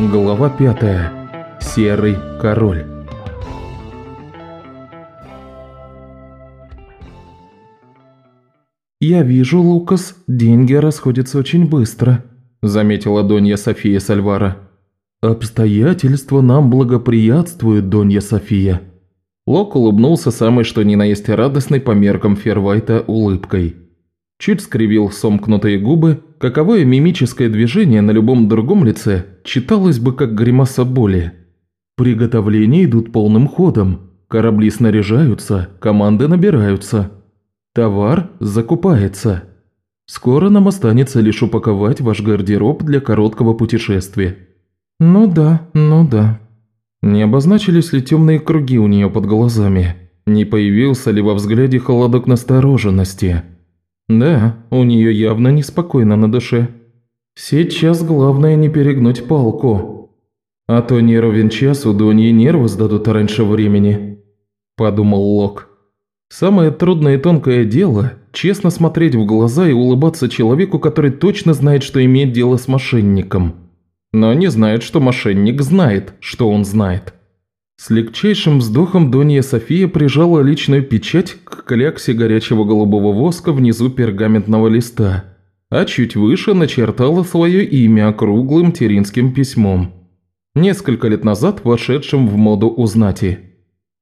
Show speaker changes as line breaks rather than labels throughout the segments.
Глава 5. Серый король. «Я вижу, Лукас, деньги расходятся очень быстро», – заметила Донья София Сальвара. «Обстоятельства нам благоприятствуют, Донья София». Лок улыбнулся самой что ни на есть радостной по меркам Фервайта улыбкой. Чуть скривил сомкнутые губы, каковое мимическое движение на любом другом лице читалось бы как гримаса боли. Приготовления идут полным ходом, корабли снаряжаются, команды набираются. Товар закупается. Скоро нам останется лишь упаковать ваш гардероб для короткого путешествия. Ну да, ну да. Не обозначились ли темные круги у нее под глазами? Не появился ли во взгляде холодок настороженности? Да, у нее явно неспокойно на душе. Сейчас главное не перегнуть палку. А то не ровен час у Доньи нервы сдадут раньше времени, подумал Лок. Самое трудное и тонкое дело – честно смотреть в глаза и улыбаться человеку, который точно знает, что имеет дело с мошенником. Но не знает, что мошенник знает, что он знает. С легчайшим вздохом Донья София прижала личную печать к кляксе горячего голубого воска внизу пергаментного листа, а чуть выше начертала свое имя округлым теринским письмом, несколько лет назад вошедшим в моду у знати.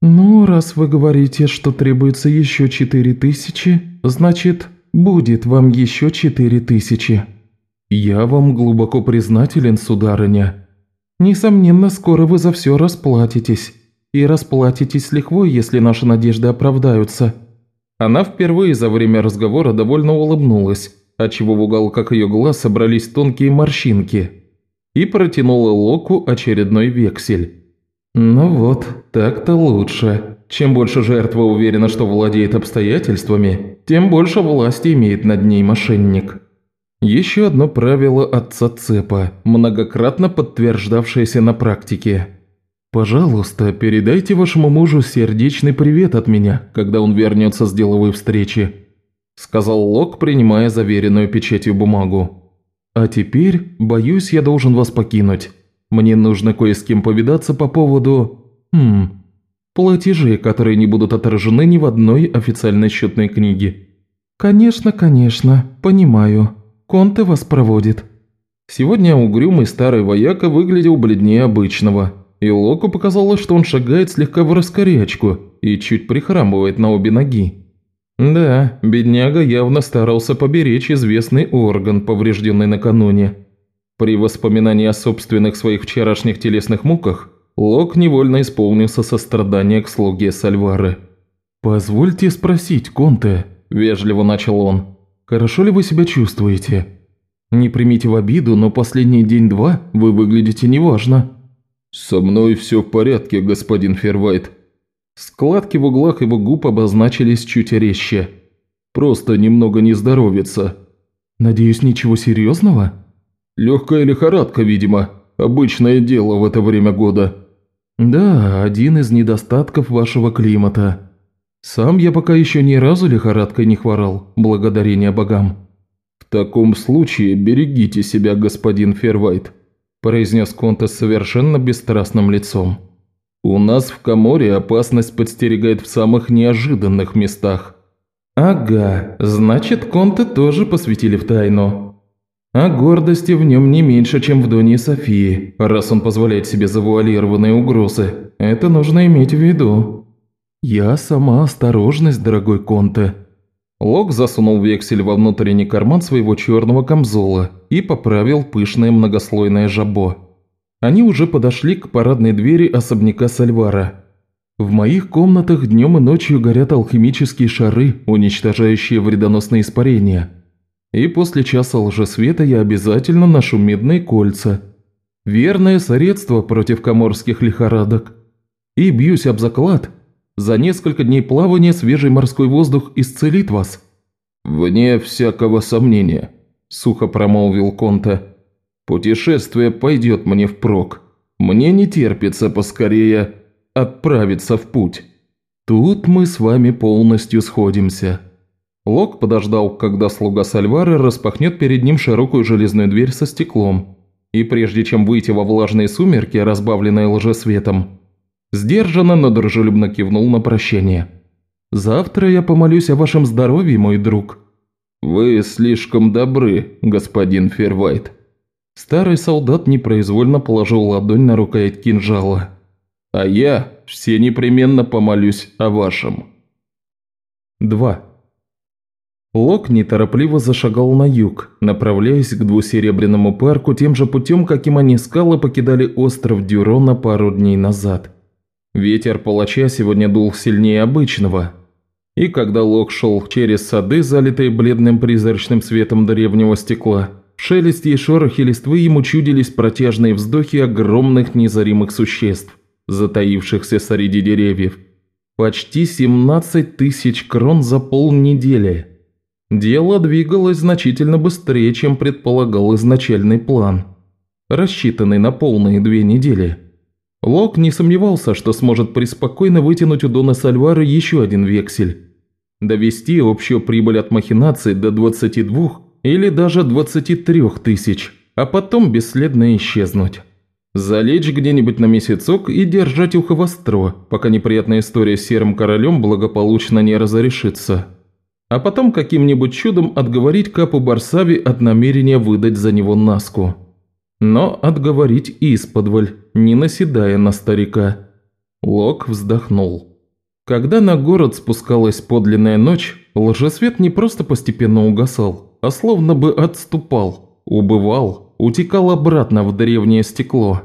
«Ну, раз вы говорите, что требуется еще четыре тысячи, значит, будет вам еще четыре тысячи. Я вам глубоко признателен, сударыня». Несомненно, скоро вы за все расплатитесь. И расплатитесь с лихвой, если наши надежды оправдаются». Она впервые за время разговора довольно улыбнулась, отчего в уголках ее глаз собрались тонкие морщинки, и протянула Локу очередной вексель. «Ну вот, так-то лучше. Чем больше жертва уверена, что владеет обстоятельствами, тем больше власти имеет над ней мошенник». Еще одно правило отца Цепа, многократно подтверждавшееся на практике. «Пожалуйста, передайте вашему мужу сердечный привет от меня, когда он вернется с деловой встречи», сказал Лок, принимая заверенную печатью бумагу. «А теперь, боюсь, я должен вас покинуть. Мне нужно кое с кем повидаться по поводу... Хм... Платежей, которые не будут отражены ни в одной официальной счетной книге». «Конечно, конечно, понимаю», Конте вас проводит». Сегодня угрюмый старый вояка выглядел бледнее обычного, и Локу показалось, что он шагает слегка в раскорячку и чуть прихрамывает на обе ноги. Да, бедняга явно старался поберечь известный орган, поврежденный накануне. При воспоминании о собственных своих вчерашних телесных муках, Лок невольно исполнился сострадания к слуге Сальвары. «Позвольте спросить, Конте», – вежливо начал он. Хорошо ли вы себя чувствуете? Не примите в обиду, но последний день-два вы выглядите неважно».
«Со мной все в порядке, господин Фервайт».
Складки в углах его губ обозначились чуть резче.
«Просто немного не здоровится».
«Надеюсь, ничего серьезного?»
«Легкая лихорадка, видимо. Обычное дело в это время года».
«Да, один из недостатков вашего климата. Сам я пока еще ни разу лихорадкой не хворал, благодарение богам».
«В таком случае берегите себя, господин Фервайт», – произнес Конте с совершенно бесстрастным лицом. «У нас в Каморе опасность подстерегает в самых неожиданных местах».
«Ага, значит, Конте тоже посвятили в тайну. А гордости в нем не меньше, чем в Доне Софии, раз он позволяет себе завуалированные угрозы. Это нужно иметь в виду». «Я сама осторожность, дорогой Конте». Лок засунул вексель во внутренний карман своего черного камзола и поправил пышное многослойное жабо. Они уже подошли к парадной двери особняка Сальвара. В моих комнатах днем и ночью горят алхимические шары, уничтожающие вредоносные испарения. И после часа лжесвета я обязательно ношу медные кольца. Верное средство против коморских лихорадок. И бьюсь об заклад, за несколько дней плавания свежий морской воздух исцелит вас».
«Вне всякого сомнения», – сухо промолвил Конта. «Путешествие пойдет мне впрок. Мне не терпится поскорее отправиться в путь».
«Тут мы с вами полностью сходимся». Лок подождал, когда слуга Сальвары распахнет перед ним широкую железную дверь со стеклом, и прежде чем выйти во влажные сумерки, разбавленные лжесветом, сдержанно, но дружелюбно кивнул на прощение. «Завтра я помолюсь о вашем здоровье, мой друг».
«Вы слишком добры, господин Фервайт».
Старый солдат непроизвольно положил ладонь на рукоять кинжала.
«А я все непременно помолюсь о вашем».
2. Лок неторопливо зашагал на юг, направляясь к двусеребряному парку тем же путем, каким они скалы покидали остров Дюрона пару дней назад. Ветер палача сегодня дул сильнее обычного, и когда Лок шел через сады, залитые бледным призрачным светом древнего стекла, шелесте и шорохе листвы ему чудились протяжные вздохи огромных незаримых существ, затаившихся среди деревьев. Почти 17 тысяч крон за полнедели – Дело двигалось значительно быстрее, чем предполагал изначальный план, рассчитанный на полные две недели. Лок не сомневался, что сможет преспокойно вытянуть у Дона Сальвара еще один вексель, довести общую прибыль от махинации до 22 или даже 23 тысяч, а потом бесследно исчезнуть. Залечь где-нибудь на месяцок и держать ухо востро, пока неприятная история с Серым Королем благополучно не разрешится а потом каким-нибудь чудом отговорить Капу Барсави от намерения выдать за него Наску. Но отговорить исподволь, не наседая на старика. Лок вздохнул. Когда на город спускалась подлинная ночь, лжесвет не просто постепенно угасал, а словно бы отступал, убывал, утекал обратно в древнее стекло.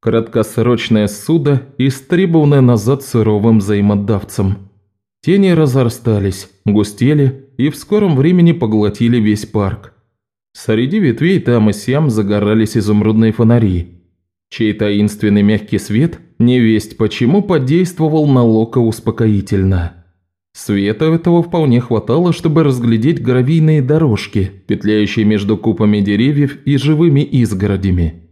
Краткосрочное суда, истребованное назад суровым взаимодавцем. Тени разорстались, густели и в скором времени поглотили весь парк. Среди ветвей там и сям загорались изумрудные фонари. Чей таинственный мягкий свет, невесть почему, подействовал на Лока успокоительно. Света этого вполне хватало, чтобы разглядеть гравийные дорожки, петляющие между купами деревьев и живыми изгородями.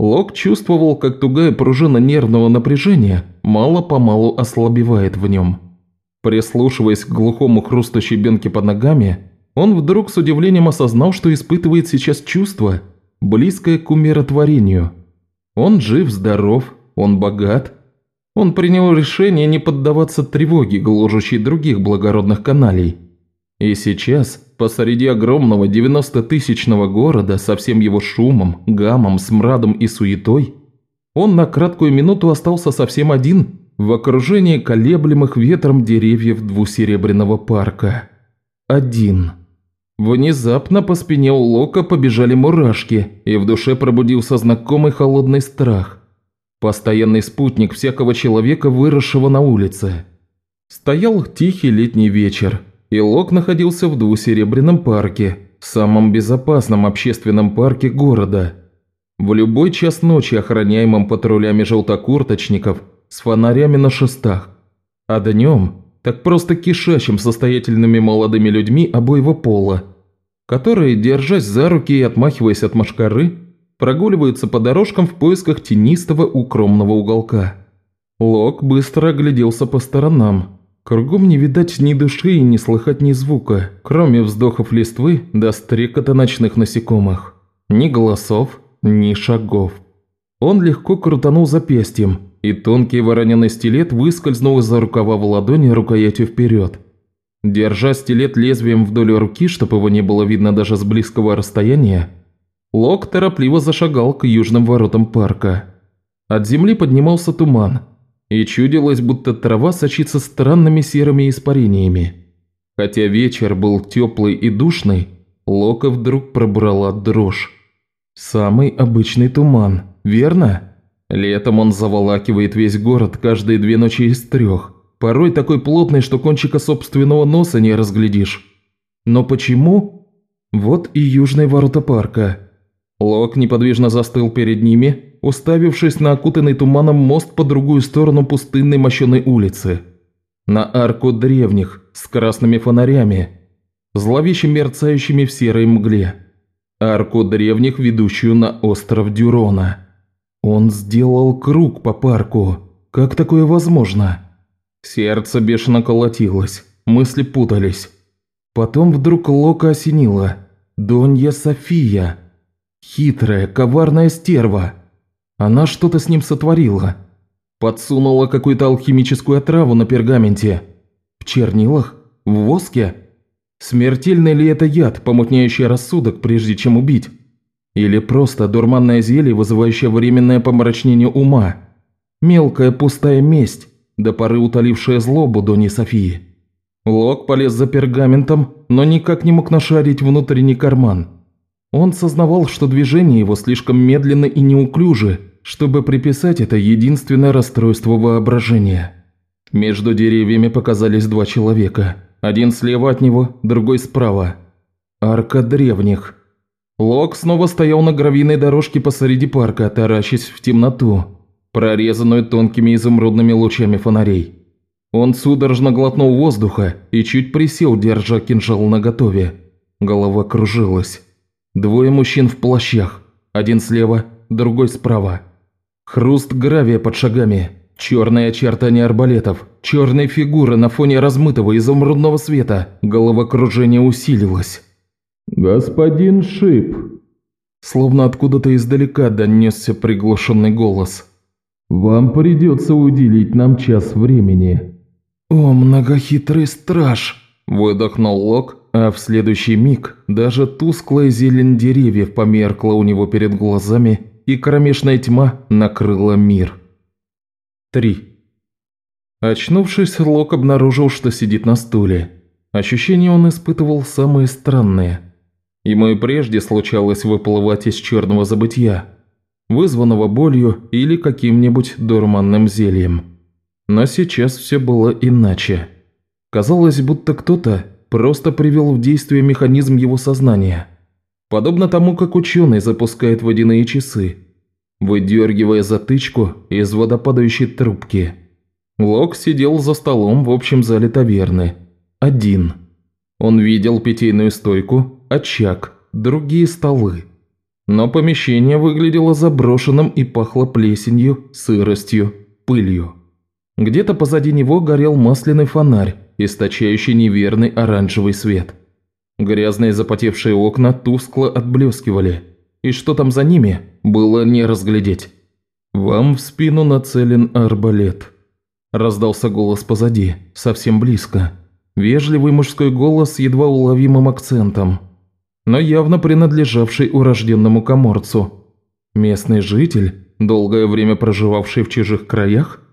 Лок чувствовал, как тугая пружина нервного напряжения мало-помалу ослабевает в нем. Прислушиваясь к глухому хрусту щебенки под ногами, он вдруг с удивлением осознал, что испытывает сейчас чувство, близкое к умиротворению. Он жив-здоров, он богат. Он принял решение не поддаваться тревоге, гложущей других благородных каналей. И сейчас, посреди огромного 90-тысячного города со всем его шумом, гамом, смрадом и суетой, он на краткую минуту остался совсем один в окружении колеблемых ветром деревьев двусеребряного парка. Один. Внезапно по спине у Лока побежали мурашки, и в душе пробудился знакомый холодный страх. Постоянный спутник всякого человека, выросшего на улице. Стоял тихий летний вечер, и Лок находился в двусеребряном парке, самом безопасном общественном парке города. В любой час ночи, охраняемом патрулями желтокурточников, с фонарями на шестах, а днем так просто кишащим состоятельными молодыми людьми обоего пола, которые, держась за руки и отмахиваясь от машкары, прогуливаются по дорожкам в поисках тенистого укромного уголка. Лок быстро огляделся по сторонам. Кругом не видать ни души и не слыхать ни звука, кроме вздохов листвы до стрекота ночных насекомых. Ни голосов, ни шагов. Он легко крутанул запястьем, и тонкий вороненый стилет выскользнул из-за рукава в ладони рукоятью вперед. Держа стилет лезвием вдоль руки, чтобы его не было видно даже с близкого расстояния, Лок торопливо зашагал к южным воротам парка. От земли поднимался туман, и чудилось, будто трава сочится странными серыми испарениями. Хотя вечер был теплый и душный, Лока вдруг пробрала дрожь. Самый обычный туман, верно? Летом он заволакивает весь город каждые две ночи из трех. Порой такой плотный, что кончика собственного носа не разглядишь. Но почему? Вот и южные ворота парка. Лок неподвижно застыл перед ними, уставившись на окутанный туманом мост по другую сторону пустынной мощеной улицы. На арку древних, с красными фонарями, зловеще мерцающими в серой мгле. Арку древних, ведущую на остров Дюрона. Он сделал круг по парку. Как такое возможно? Сердце бешено колотилось, мысли путались. Потом вдруг Лока осенило. Донья София. Хитрая, коварная стерва. Она что-то с ним сотворила. Подсунула какую-то алхимическую отраву на пергаменте. В чернилах? В воске? Смертельный ли это яд, помутняющий рассудок, прежде чем убить? Или просто дурманное зелье, вызывающее временное помрачнение ума? Мелкая пустая месть, до поры утолившая злобу Дони Софии. Лок полез за пергаментом, но никак не мог нашарить внутренний карман. Он сознавал, что движение его слишком медленно и неуклюже, чтобы приписать это единственное расстройство воображения. Между деревьями показались два человека. Один слева от него, другой справа. Арка древних. Лок снова стоял на гравийной дорожке посреди парка, таращась в темноту, прорезанную тонкими изумрудными лучами фонарей. Он судорожно глотнул воздуха и чуть присел, держа кинжал наготове. Голова кружилась. Двое мужчин в плащах. Один слева, другой справа. Хруст гравия под шагами. Черные очертания арбалетов. Черные фигуры на фоне размытого изумрудного света. Головокружение усилилось.
«Господин Шип!»
Словно откуда-то издалека донесся приглушенный голос.
«Вам придется уделить нам час времени».
«О, многохитрый страж!» – выдохнул Лок, а в следующий миг даже тусклая зелень деревьев померкла у него перед глазами, и кромешная тьма накрыла мир. 3. Очнувшись, Лок обнаружил, что сидит на стуле. Ощущения он испытывал самые странные. Ему и прежде случалось выплывать из черного забытья, вызванного болью или каким-нибудь дурманным зельем. Но сейчас все было иначе. Казалось, будто кто-то просто привел в действие механизм его сознания. Подобно тому, как ученый запускает водяные часы, выдергивая затычку из водопадающей трубки. Лок сидел за столом в общем зале таверны. Один. Он видел питейную стойку, очаг, другие столы. Но помещение выглядело заброшенным и пахло плесенью, сыростью, пылью. Где-то позади него горел масляный фонарь, источающий неверный оранжевый свет. Грязные запотевшие окна тускло отблескивали, и что там за ними, было не разглядеть. «Вам в спину нацелен арбалет», – раздался голос позади, совсем близко. Вежливый мужской голос с едва уловимым акцентом, но явно принадлежавший урожденному коморцу. Местный житель, долгое время проживавший в чужих краях –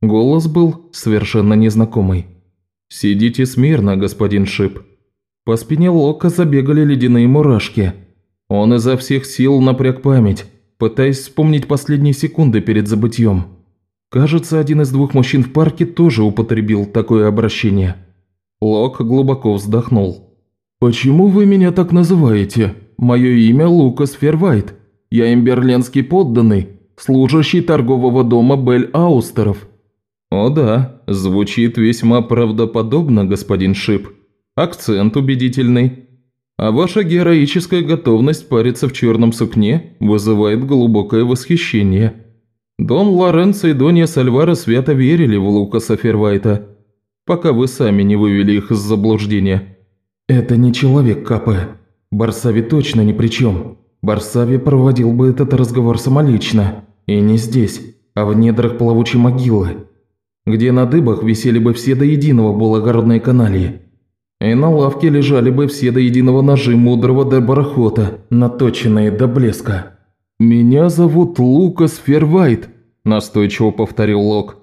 Голос был совершенно незнакомый. «Сидите смирно, господин Шип». По спине Лока забегали ледяные мурашки. Он изо всех сил напряг память, пытаясь вспомнить последние секунды перед забытьем. Кажется, один из двух мужчин в парке тоже употребил такое обращение. Лок глубоко вздохнул. «Почему вы меня так называете? Мое имя Лукас Фервайт. Я имберленский подданный, служащий торгового дома Бель Аустеров. «О да, звучит весьма правдоподобно, господин Шип. Акцент убедительный. А ваша героическая готовность париться в черном сукне вызывает глубокое восхищение. Дон Лоренцо и Донья Сальвара свято верили в Лукаса Фервайта, пока вы сами не вывели их из заблуждения». «Это не человек, Капе. Барсави точно ни при чем. Барсави проводил бы этот разговор самолично. И не здесь, а в недрах плавучей могилы где на дыбах висели бы все до единого благородные каналии. И на лавке лежали бы все до единого ножи мудрого Дебарахота, наточенные до блеска. «Меня зовут Лукас Фервайт», – настойчиво повторил Лок.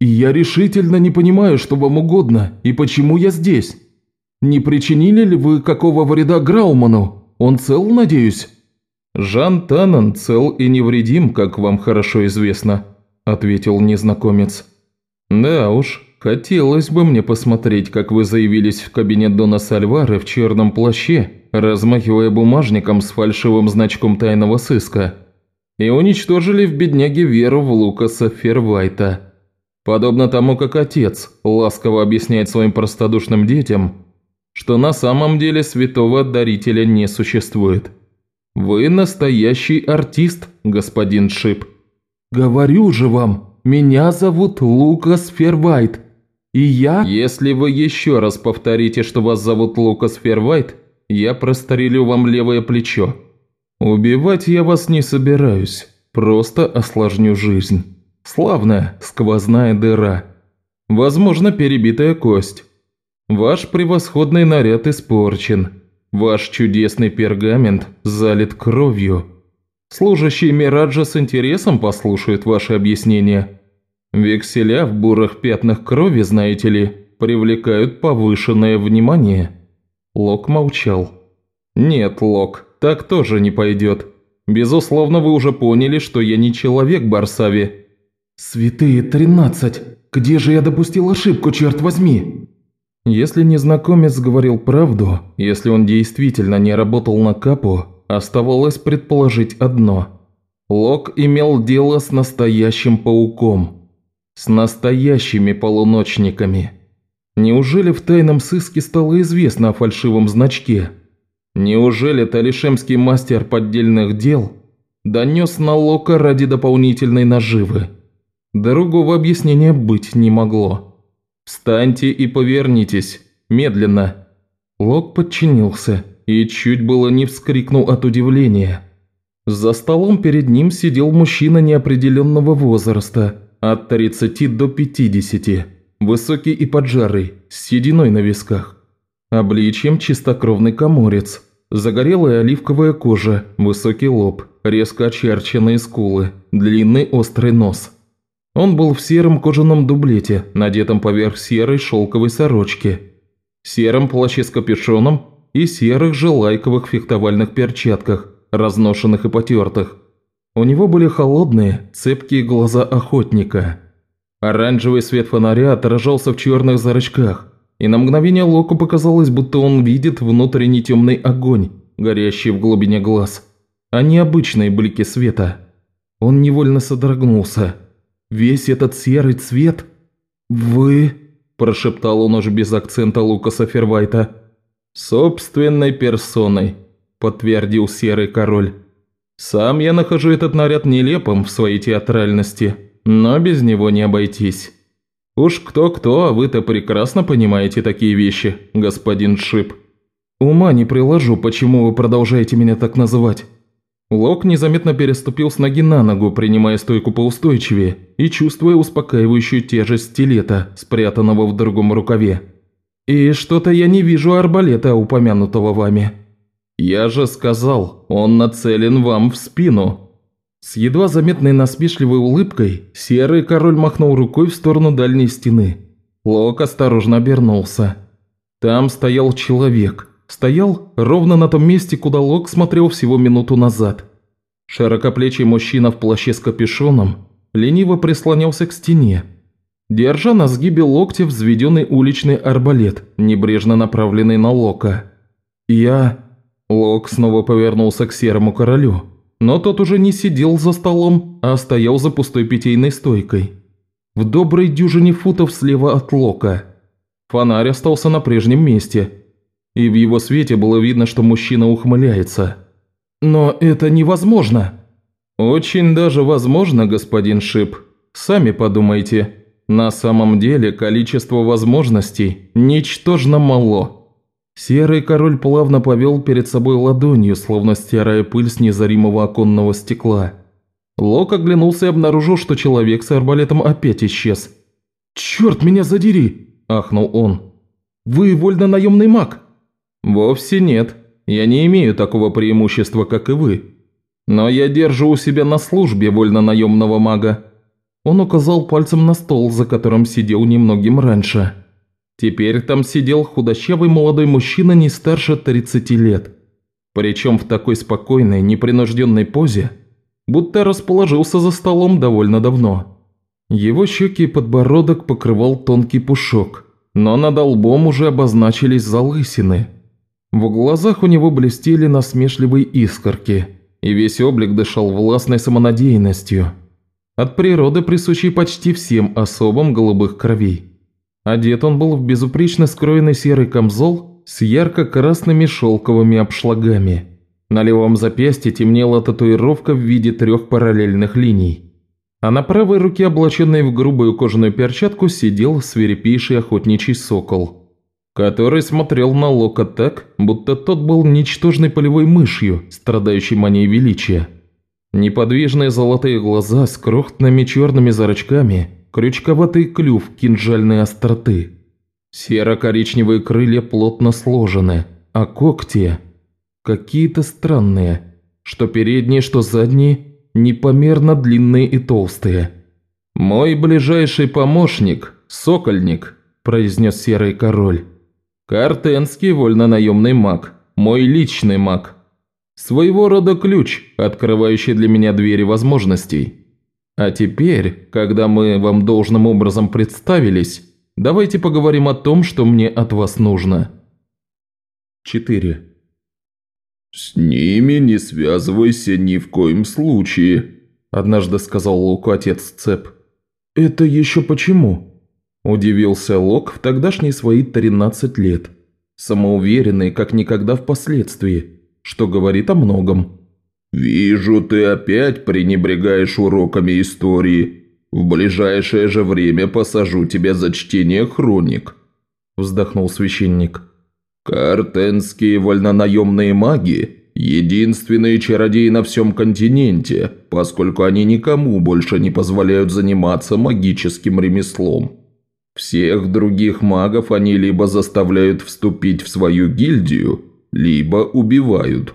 «И я решительно не понимаю, что вам угодно и почему я здесь. Не причинили ли вы какого вреда Грауману? Он цел, надеюсь?» «Жан Таннен цел и невредим, как вам хорошо известно», – ответил незнакомец. «Да уж, хотелось бы мне посмотреть, как вы заявились в кабинет Дона Сальвары в черном плаще, размахивая бумажником с фальшивым значком тайного сыска, и уничтожили в бедняге веру в Лукаса Фервайта. Подобно тому, как отец ласково объясняет своим простодушным детям, что на самом деле святого дарителя не существует. Вы настоящий артист, господин Шип. «Говорю же вам», меня зовут Лукас Фервайт, и я...» «Если вы еще раз повторите, что вас зовут Лукас Фервайт, я прострелю вам левое плечо». «Убивать я вас не собираюсь, просто осложню жизнь. Славная сквозная дыра. Возможно, перебитая кость. Ваш превосходный наряд испорчен. Ваш чудесный пергамент залит кровью. Служащие Мираджа с интересом послушают ваши объяснения. Векселя в бурых пятнах крови, знаете ли, привлекают повышенное внимание». Лок молчал. «Нет, Лок, так тоже не пойдет. Безусловно, вы уже поняли, что я не человек Барсави».
«Святые тринадцать! Где же я допустил ошибку, черт возьми?»
Если незнакомец говорил правду, если он действительно не работал на Капу, оставалось предположить одно. Лок имел дело с настоящим пауком. С настоящими полуночниками. Неужели в тайном сыске стало известно о фальшивом значке? Неужели Талишемский мастер поддельных дел донес на Лока ради дополнительной наживы? Другого объяснения быть не могло. «Встаньте и повернитесь, медленно». Лок подчинился и чуть было не вскрикнул от удивления. За столом перед ним сидел мужчина неопределенного возраста, от 30 до 50, высокий и поджарый, с сединой на висках. Обличьем чистокровный коморец, загорелая оливковая кожа, высокий лоб, резко очерченные скулы, длинный острый нос. Он был в сером кожаном дублете, надетом поверх серой шелковой сорочки, сером плаще с капюшоном и серых же лайковых фехтовальных перчатках, разношенных и потертых. У него были холодные, цепкие глаза охотника. Оранжевый свет фонаря отражался в черных зрачках, и на мгновение Локу показалось, будто он видит внутренний темный огонь, горящий в глубине глаз, а не обычные блики света. Он невольно содрогнулся. Весь этот серый цвет... «Вы...» – прошептал он уже без акцента Лукаса Фервайта. «Собственной персоной», – подтвердил серый король. «Сам я нахожу этот наряд нелепым в своей театральности, но без него не обойтись». «Уж кто-кто, а вы-то прекрасно понимаете такие вещи, господин Шип». «Ума не приложу, почему вы продолжаете меня так называть». Лок незаметно переступил с ноги на ногу, принимая стойку поустойчивее и чувствуя успокаивающую тяжесть стилета, спрятанного в другом рукаве. «И что-то я не вижу арбалета, упомянутого вами». «Я же сказал, он нацелен вам в спину», с едва заметной насмешливой улыбкой серый король махнул рукой в сторону дальней стены. Лок осторожно обернулся. Там стоял человек. Стоял ровно на том месте, куда Лок смотрел всего минуту назад. Широкоплечий мужчина в плаще с капюшоном лениво прислонялся к стене, держа на сгибе локтя взведенный уличный арбалет, небрежно направленный на Лока. «Я...» Лок снова повернулся к серому королю. Но тот уже не сидел за столом, а стоял за пустой питейной стойкой. В доброй дюжине футов слева от Лока. Фонарь остался на прежнем месте. И в его свете было видно, что мужчина ухмыляется. «Но это невозможно!» «Очень даже возможно, господин Шип. Сами подумайте. На самом деле количество возможностей ничтожно мало». Серый король плавно повел перед собой ладонью, словно стирая пыль с незаримого оконного стекла. Лок оглянулся и обнаружил, что человек с арбалетом опять исчез. «Черт меня задери!» – ахнул он. «Вы вольно-наемный маг?» «Вовсе нет. Я не имею такого преимущества, как и вы. Но я держу у себя на службе вольно-наемного мага». Он указал пальцем на стол, за которым сидел немногим раньше. Теперь там сидел худощавый молодой мужчина не старше 30 лет. Причем в такой спокойной, непринужденной позе, будто расположился за столом довольно давно. Его щеки и подбородок покрывал тонкий пушок, но над лбом уже обозначились залысины. В глазах у него блестели насмешливые искорки, и весь облик дышал властной самонадеянностью, от природы присущей почти всем особам голубых кровей. Одет он был в безупречно скроенный серый камзол с ярко-красными шелковыми обшлагами. На левом запястье темнела татуировка в виде трех параллельных линий. А на правой руке, облаченной в грубую кожаную перчатку, сидел свирепейший охотничий сокол. Который смотрел на Лока так, будто тот был ничтожной полевой мышью, страдающей манией величия. Неподвижные золотые глаза с крохотными черными зрачками, крючковатый клюв кинжальной остроты. Серо-коричневые крылья плотно сложены, а когти какие-то странные, что передние, что задние, непомерно длинные и толстые. «Мой ближайший помощник – Сокольник», – произнес Серый Король. «Картенский вольно-наемный маг, мой личный маг. Своего рода ключ, открывающий для меня двери возможностей. А теперь, когда мы вам должным образом представились, давайте поговорим о том, что мне от вас нужно». 4.
«С ними не связывайся ни в коем случае», – однажды сказал Луку отец Цеп.
«Это еще почему?» – удивился Лок в тогдашние свои 13 лет, самоуверенный, как никогда впоследствии, что говорит о многом.
«Вижу, ты опять пренебрегаешь уроками истории. В ближайшее же время посажу тебя за чтение хроник», – вздохнул священник. Картенские вольнонаемные маги – единственные чародеи на всем континенте, поскольку они никому больше не позволяют заниматься магическим ремеслом. Всех других магов они либо заставляют вступить в свою гильдию, либо убивают.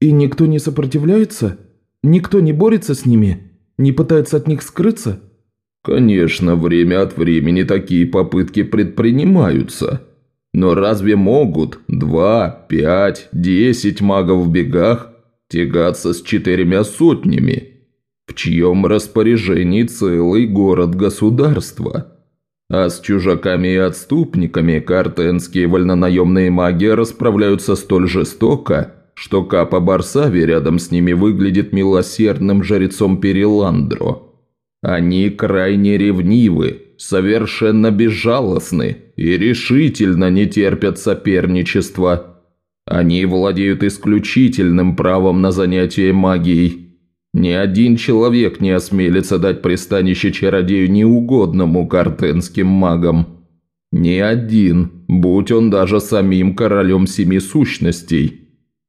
«И никто не сопротивляется? Никто не борется с ними? Не пытается от них скрыться?»
«Конечно, время от времени такие попытки предпринимаются», но разве могут два, пять, десять магов в бегах тягаться с четырьмя сотнями, в чьем распоряжении целый город-государство? А с чужаками и отступниками картенские вольнонаемные маги расправляются столь жестоко, что Капа Барсави рядом с ними выглядит милосердным жрецом Переландро. Они крайне ревнивы, совершенно безжалостны и решительно не терпят соперничества. Они владеют исключительным правом на занятие магией. Ни один человек не осмелится дать пристанище чародею неугодному картенским магам. Ни один, будь он даже самим королем семи сущностей.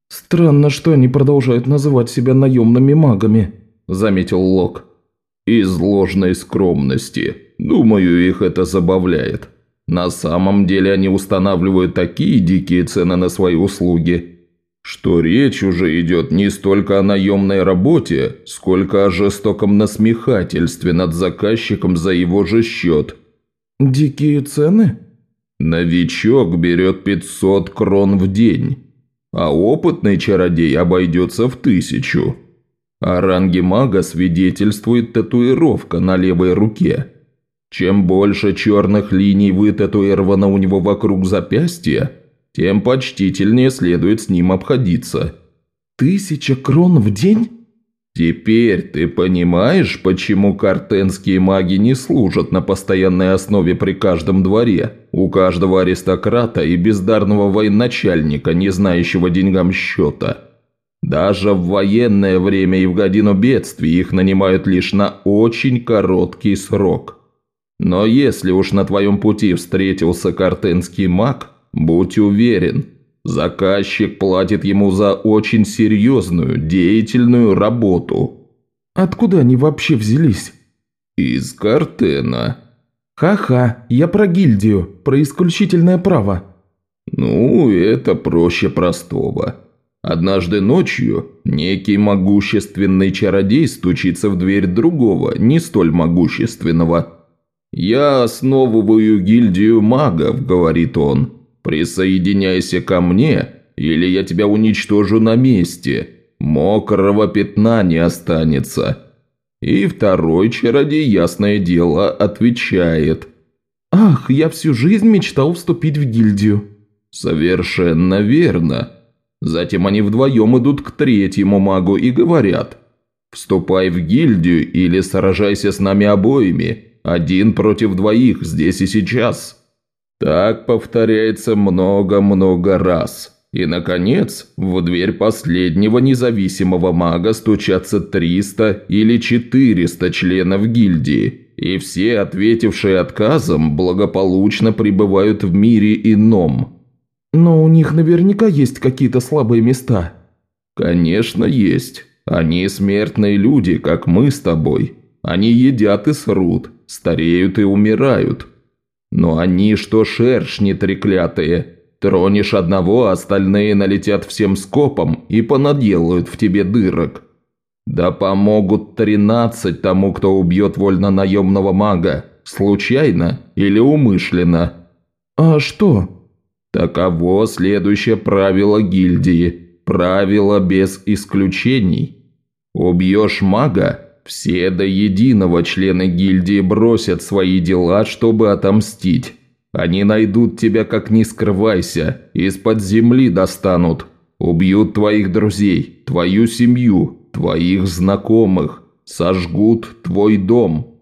«Странно, что они продолжают называть себя наемными магами», – заметил Лок.
«Из ложной скромности. Думаю, их это забавляет. На самом деле они устанавливают такие дикие цены на свои услуги, что речь уже идет не столько о наемной работе, сколько о жестоком насмехательстве над заказчиком за его же счет.
«Дикие цены?»
Новичок берет 500 крон в день, а опытный чародей обойдется в тысячу. О ранге мага свидетельствует татуировка на левой руке – чем больше черных линий вытатуировано у него вокруг запястья, тем почтительнее следует с ним обходиться.
Тысяча крон в день?
Теперь ты понимаешь, почему картенские маги не служат на постоянной основе при каждом дворе, у каждого аристократа и бездарного военачальника, не знающего деньгам счета? Даже в военное время и в годину бедствий их нанимают лишь на очень короткий срок. Но если уж на твоем пути встретился картенский маг, будь уверен, заказчик платит ему за очень серьезную, деятельную работу».
«Откуда они вообще взялись?»
«Из Картена».
«Ха-ха, я про гильдию, про исключительное право».
«Ну, это проще простого». Однажды ночью некий могущественный чародей стучится в дверь другого, не столь могущественного, «Я основываю гильдию магов», – говорит он. «Присоединяйся ко мне, или я тебя уничтожу на месте. Мокрого пятна не останется». И второй чародей, ясное дело, отвечает.
«Ах, я всю жизнь мечтал вступить в гильдию».
«Совершенно верно». Затем они вдвоем идут к третьему магу и говорят. «Вступай в гильдию или сражайся с нами обоими, один против двоих, здесь и сейчас. Так повторяется много-много раз. И, наконец, в дверь последнего независимого мага стучатся 300 или 400 членов гильдии. и все, ответившие отказом, благополучно пребывают в мире ином».
«Но у них наверняка есть какие-то слабые места».
«Конечно, есть. Они смертные люди, как мы с тобой. Они едят и срут, стареют и умирают. Но они что шершни треклятые. Тронешь одного, остальные налетят всем скопом и понаделают в тебе дырок. Да помогут тринадцать тому, кто убьет вольно-наемного мага, случайно или умышленно.
А что?
Таково следующее правило гильдии. Правило без исключений. Убьешь мага, все до единого члены гильдии бросят свои дела, чтобы отомстить. Они найдут тебя, как не скрывайся, из-под земли достанут. Убьют твоих друзей, твою семью, твоих знакомых, сожгут твой дом.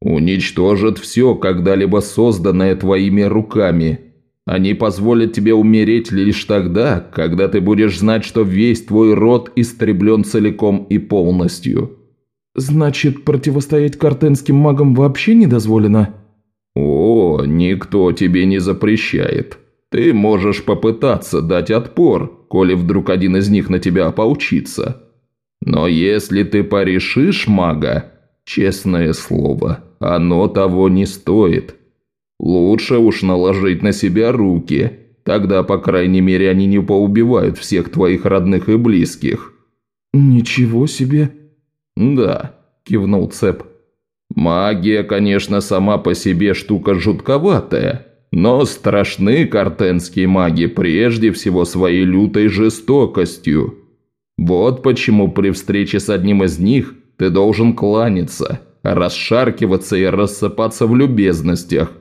Уничтожат все, когда-либо созданное твоими руками. Они позволят тебе умереть лишь тогда, когда ты будешь знать, что весь твой род истреблен целиком и полностью.
«Значит, противостоять картенским магам вообще не дозволено?»
«О, никто тебе не запрещает. Ты можешь попытаться дать отпор, коли вдруг один из них на тебя поучится. Но если ты порешишь мага, честное слово, оно того не стоит. Лучше уж наложить на себя руки, тогда, по крайней мере, они не поубивают всех твоих родных и близких».
«Ничего себе!»
«Да», – кивнул Цеп. «Магия, конечно, сама по себе штука жутковатая, но страшны картенские маги прежде всего своей лютой жестокостью. Вот почему при встрече с одним из них ты должен кланяться, расшаркиваться и рассыпаться в любезностях,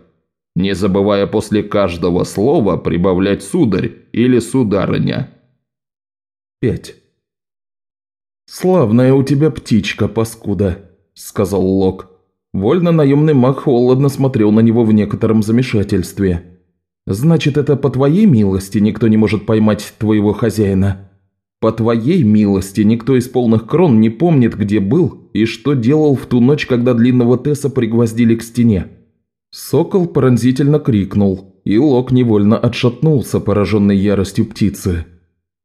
не забывая после каждого слова прибавлять «сударь» или «сударыня».
5. «Славная у тебя птичка, паскуда», – сказал Лок. Вольно наемный маг холодно смотрел на него в некотором замешательстве. «Значит, это по твоей милости никто не может поймать твоего хозяина? По твоей милости никто из полных крон не помнит, где был и что делал в ту ночь, когда длинного Тесса пригвоздили к стене?» Сокол пронзительно крикнул, и Лок невольно отшатнулся, пораженный яростью птицы.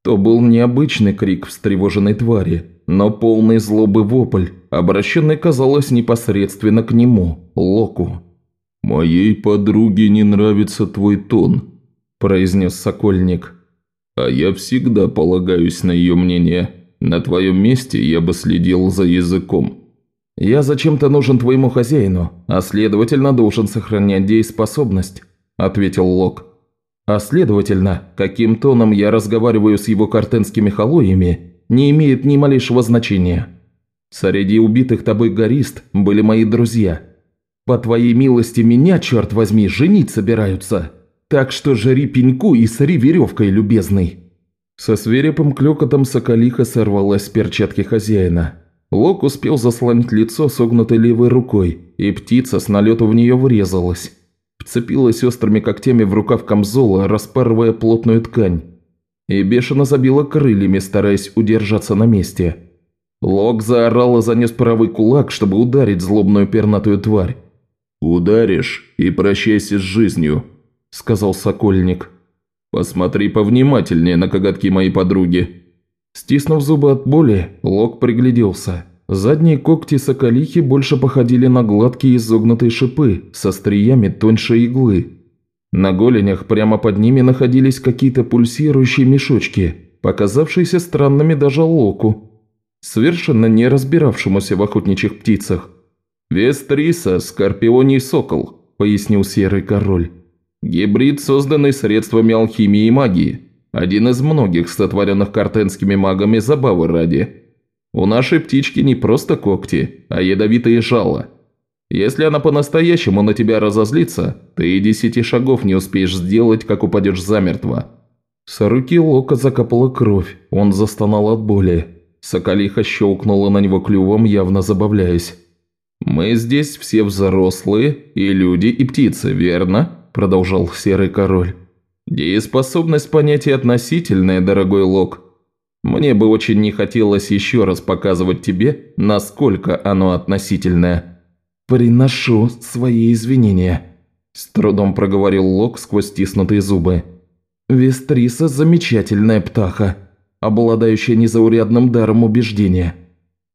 То был необычный крик встревоженной твари, но полный злобы вопль, обращенный, казалось, непосредственно к нему, Локу.
«Моей подруге не нравится твой тон», – произнес Сокольник. «А я всегда полагаюсь на ее мнение. На твоем месте я бы следил за языком».
«Я зачем-то нужен твоему хозяину, а следовательно должен сохранять дееспособность», – ответил Лок. А следовательно, каким тоном я разговариваю с его картенскими халуями, не имеет ни малейшего значения. Среди убитых тобой горист были мои друзья. По твоей милости меня, черт возьми, женить собираются. Так что жри пеньку и сори веревкой, любезный». Со свирепым клёкотом соколиха сорвалась с перчатки хозяина. Лок успел заслонить лицо согнутой левой рукой, и птица с налету в нее врезалась вцепилась острыми когтями в рукав камзола, распарывая плотную ткань, и бешено забила крыльями, стараясь удержаться на месте. Лок заорал и занес правый кулак, чтобы ударить злобную пернатую тварь.
«Ударишь и прощайся с жизнью», – сказал Сокольник. «Посмотри повнимательнее на коготки моей подруги».
Стиснув зубы от боли, Лок пригляделся. Задние когти соколихи больше походили на гладкие изогнутые шипы со стриями тоньше иглы. На голенях прямо под ними находились какие-то пульсирующие мешочки, показавшиеся странными даже Локу, совершенно не разбиравшемуся в охотничьих птицах. «Вестриса, скорпионий сокол», – пояснил Серый Король. «Гибрид, созданный средствами алхимии и магии. Один из многих, сотворенных картенскими магами забавы ради». У нашей птички не просто когти, а ядовитые жало. Если она по-настоящему на тебя разозлится, ты и десяти шагов не успеешь сделать, как упадешь замертво». С руки Лока закапала кровь, он застонал от боли. Соколиха щелкнула на него клювом, явно забавляясь. «Мы здесь все взрослые, и люди, и птицы, верно?» – продолжал Серый Король. «Дееспособность понятия относительная, дорогой Лок. Мне бы очень не хотелось еще раз показывать тебе, насколько оно относительное. «Приношу свои извинения», – с трудом проговорил Лок сквозь стиснутые зубы. «Вестриса – замечательная птаха, обладающая незаурядным даром убеждения».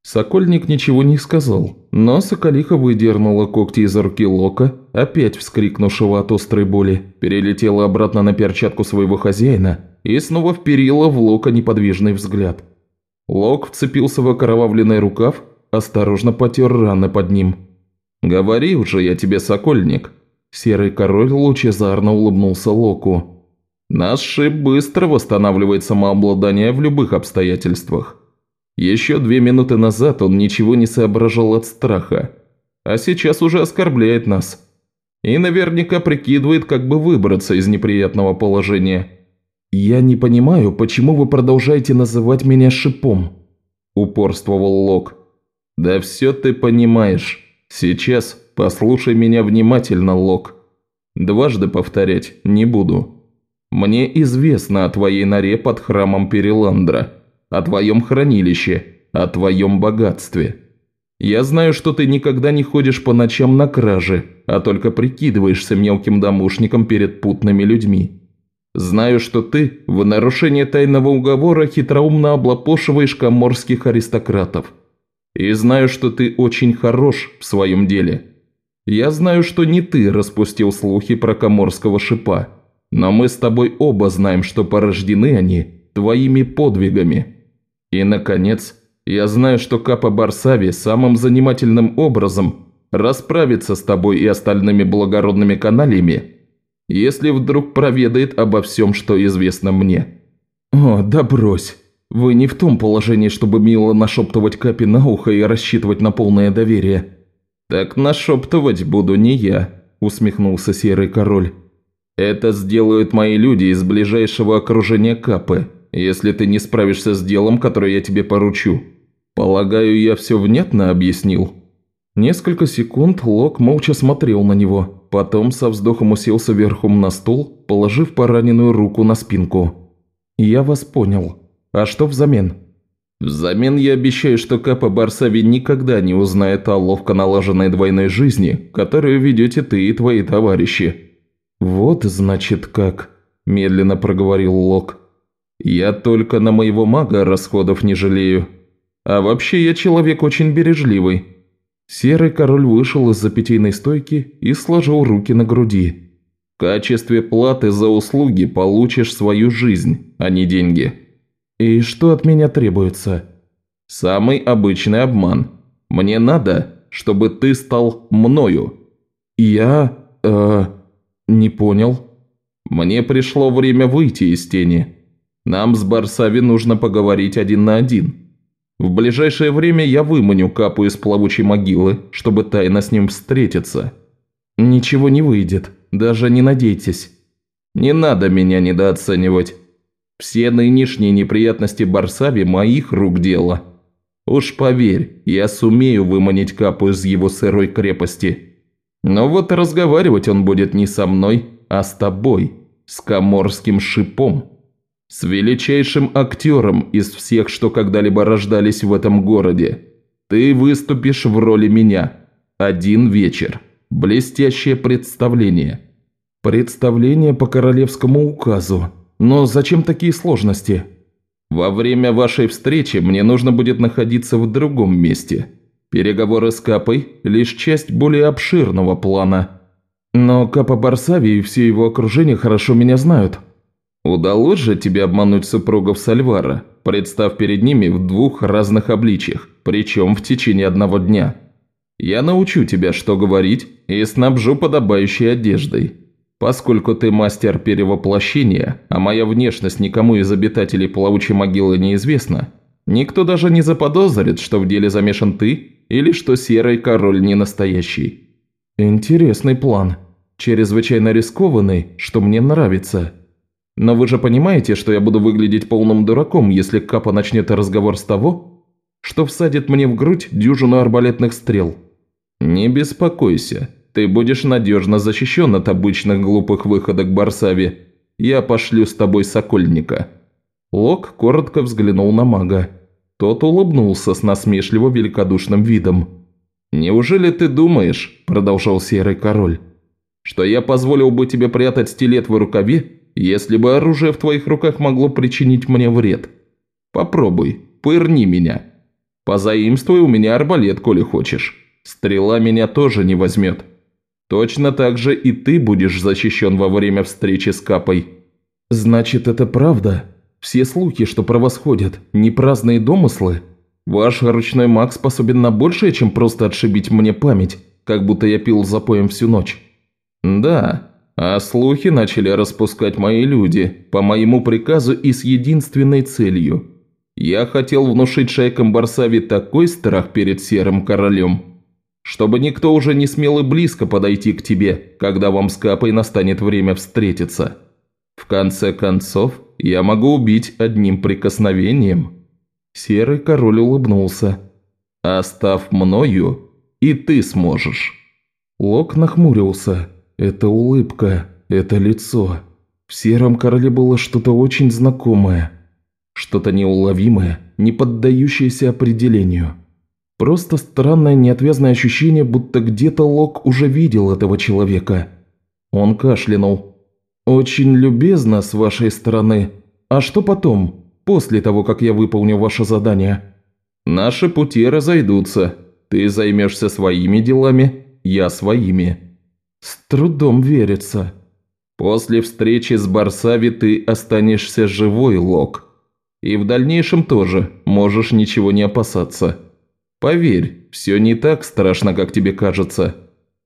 Сокольник ничего не сказал, но Соколиха выдернула когти из руки Лока, опять вскрикнувшего от острой боли, перелетела обратно на перчатку своего хозяина и снова вперила в Лока неподвижный взгляд. Лок вцепился в окровавленный рукав, осторожно потер раны под ним. «Говори уже я тебе, Сокольник!» Серый король лучезарно улыбнулся Локу. «Наш шип быстро восстанавливает самообладание в любых обстоятельствах. Еще две минуты назад он ничего не соображал от страха, а сейчас уже оскорбляет нас. И наверняка прикидывает, как бы выбраться из неприятного положения. «Я не понимаю, почему вы продолжаете называть меня шипом?» – упорствовал Лок. «Да все ты понимаешь. Сейчас послушай меня внимательно, Лок. Дважды повторять не буду. Мне известно о твоей норе под храмом Переландра» о твоем хранилище, о твоем богатстве. Я знаю, что ты никогда не ходишь по ночам на краже, а только прикидываешься мелким домушником перед путными людьми. Знаю, что ты в нарушение тайного уговора хитроумно облапошиваешь коморских аристократов. И знаю, что ты очень хорош в своем деле. Я знаю, что не ты распустил слухи про коморского шипа, но мы с тобой оба знаем, что порождены они твоими подвигами. И, наконец, я знаю, что Капа Барсави самым занимательным образом расправится с тобой и остальными благородными каналиями, если вдруг проведает обо всем, что известно мне». «О, да брось. Вы не в том положении, чтобы мило нашептывать Капе на ухо и рассчитывать на полное доверие». «Так нашептывать буду не я», – усмехнулся Серый Король. «Это сделают мои люди из ближайшего окружения Капы, если ты не справишься с делом, которое я тебе поручу. Полагаю, я все внятно объяснил?» Несколько секунд Лок молча смотрел на него, потом со вздохом уселся верхом на стул, положив пораненную руку на спинку. «Я вас понял. А что взамен?» «Взамен я обещаю, что Капа Барсави никогда не узнает о ловко налаженной двойной жизни, которую ведете ты и твои товарищи». «Вот, значит, как», – медленно проговорил Лок. Я только на моего мага расходов не жалею. А вообще я человек очень бережливый». Серый король вышел из-за питейной стойки и сложил руки на груди. «В качестве платы за услуги получишь свою жизнь, а не деньги». «И что от меня требуется?» «Самый обычный обман. Мне надо, чтобы ты стал мною». «Я... э... не понял». «Мне пришло время выйти из тени. Нам с Барсави нужно поговорить один на один. В ближайшее время я выманю Капу из плавучей могилы, чтобы тайно с ним встретиться. Ничего не выйдет, даже не надейтесь. Не надо меня недооценивать. Все нынешние неприятности Барсави моих рук дело. Уж поверь, я сумею выманить Капу из его сырой крепости. Но вот разговаривать он будет не со мной, а с тобой, с коморским шипом. С величайшим актером из всех, что когда-либо рождались в этом городе. Ты выступишь в роли меня. Один вечер. Блестящее представление. Представление по королевскому указу. Но зачем такие сложности? Во время вашей встречи мне нужно будет находиться в другом месте. Переговоры с Капой – лишь часть более обширного плана. Но Капа Барсави и все его окружение хорошо меня знают. Удалось же тебе обмануть супругов Сальвара, представ перед ними в двух разных обличьях, причем в течение одного дня. Я научу тебя, что говорить, и снабжу подобающей одеждой. Поскольку ты мастер перевоплощения, а моя внешность никому из обитателей плавучей могилы неизвестна, никто даже не заподозрит, что в деле замешан ты или что серый король не настоящий. Интересный план. Чрезвычайно рискованный, что мне нравится. Но вы же понимаете, что я буду выглядеть полным дураком, если Капа начнет разговор с того, что всадит мне в грудь дюжину арбалетных стрел. Не беспокойся, ты будешь надежно защищен от обычных глупых выходок Барсави. Я пошлю с тобой Сокольника». Лок коротко взглянул на мага. Тот улыбнулся с насмешливо великодушным видом.
«Неужели ты думаешь, – продолжал Серый Король, – что я позволил бы тебе прятать стилет в рукаве, если бы оружие в твоих руках могло причинить мне вред? Попробуй, пырни меня. Позаимствуй у меня арбалет, коли хочешь. Стрела меня тоже не возьмет. Точно так же и ты будешь защищен во время встречи с Капой».
«Значит, это правда? Все слухи, что про вас ходят, не праздные домыслы?» Ваш ручной маг способен на большее, чем просто отшибить мне память, как будто я пил запоем всю ночь.
Да, а слухи начали распускать мои люди, по моему приказу и с единственной целью. Я хотел внушить шайкам Барсави такой страх перед Серым Королем, чтобы никто уже не смел и близко подойти к тебе, когда вам с Капой настанет время встретиться. В конце концов, я могу убить одним прикосновением».
Серый король улыбнулся.
«Остав мною, и ты сможешь».
Лок нахмурился. Это улыбка, это лицо. В сером короле было что-то очень знакомое. Что-то неуловимое, не поддающееся определению. Просто странное неотвязное ощущение, будто где-то Лок уже видел этого человека. Он кашлянул. «Очень любезно с вашей стороны. А что потом?» после того, как я выполню ваше задание.
Наши пути разойдутся. Ты займешься своими делами, я своими.
С трудом верится.
После встречи с Барсави ты останешься живой, Лок. И в дальнейшем тоже можешь ничего не опасаться. Поверь, все не так страшно, как тебе кажется.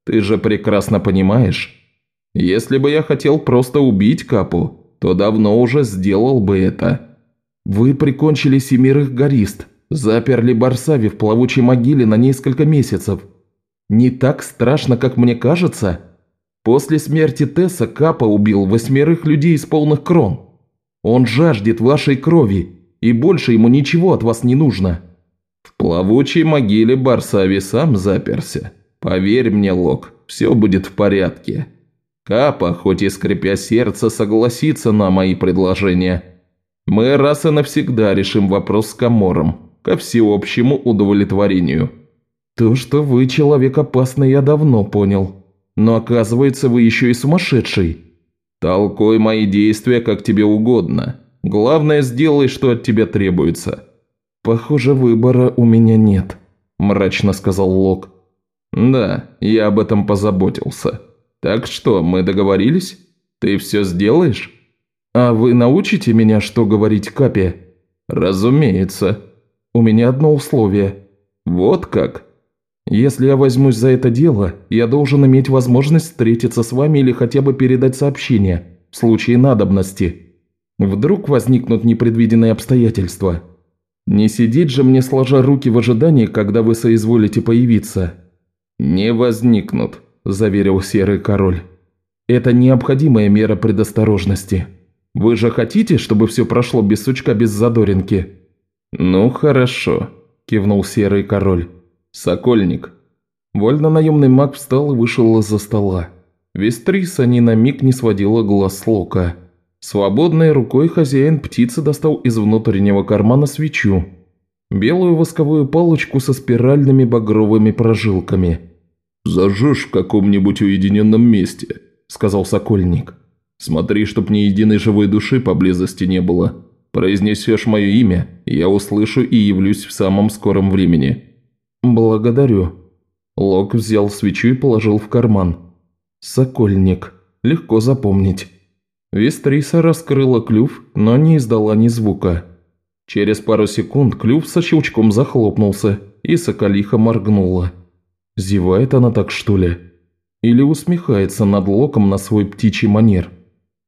Ты же прекрасно понимаешь. Если бы я хотел просто убить Капу, то давно уже сделал бы это.
Вы прикончили семерых горист, заперли Барсави в плавучей могиле на несколько месяцев. Не так страшно, как мне кажется. После смерти Тесса Капа убил восьмерых людей из полных крон. Он жаждет вашей крови, и больше ему ничего от вас не нужно».
«В плавучей могиле Барсави сам заперся. Поверь мне, Лок, все будет в порядке. Капа, хоть и скрипя сердце, согласится на мои предложения» Мы раз и навсегда решим вопрос с Камором, ко всеобщему удовлетворению».
«То, что вы человек опасный, я давно понял. Но оказывается, вы еще и сумасшедший».
«Толкуй мои действия, как тебе угодно. Главное, сделай, что от тебя требуется».
«Похоже, выбора у меня нет», – мрачно сказал Лок.
«Да, я об этом позаботился. Так что, мы договорились? Ты все сделаешь?»
«А вы научите меня, что говорить Капе?»
«Разумеется.
У меня одно условие».
«Вот как?»
«Если я возьмусь за это дело, я должен иметь возможность встретиться с вами или хотя бы передать сообщение, в случае надобности. Вдруг возникнут непредвиденные обстоятельства. Не сидеть же мне сложа руки в ожидании, когда вы соизволите появиться».
«Не возникнут», – заверил Серый Король.
«Это необходимая мера предосторожности». Вы же хотите, чтобы все прошло без сучка, без задоринки?»
«Ну, хорошо», – кивнул Серый Король. «Сокольник».
Вольно-наемный маг встал и вышел из-за стола. Вестриса ни на миг не сводила глаз Лока. Свободной рукой хозяин птицы достал из внутреннего кармана свечу. Белую восковую палочку со спиральными багровыми прожилками.
«Зажжешь в каком-нибудь уединенном месте», – сказал Сокольник. Смотри, чтоб ни единой живой души поблизости не было. Произнесешь мое имя, я услышу и явлюсь в самом скором времени».
«Благодарю». Лок взял свечу и положил в карман. «Сокольник. Легко запомнить». Вестриса раскрыла клюв, но не издала ни звука. Через пару секунд клюв со щелчком захлопнулся, и соколиха моргнула. Зевает она так, что ли? Или усмехается над Локом на свой птичий манер?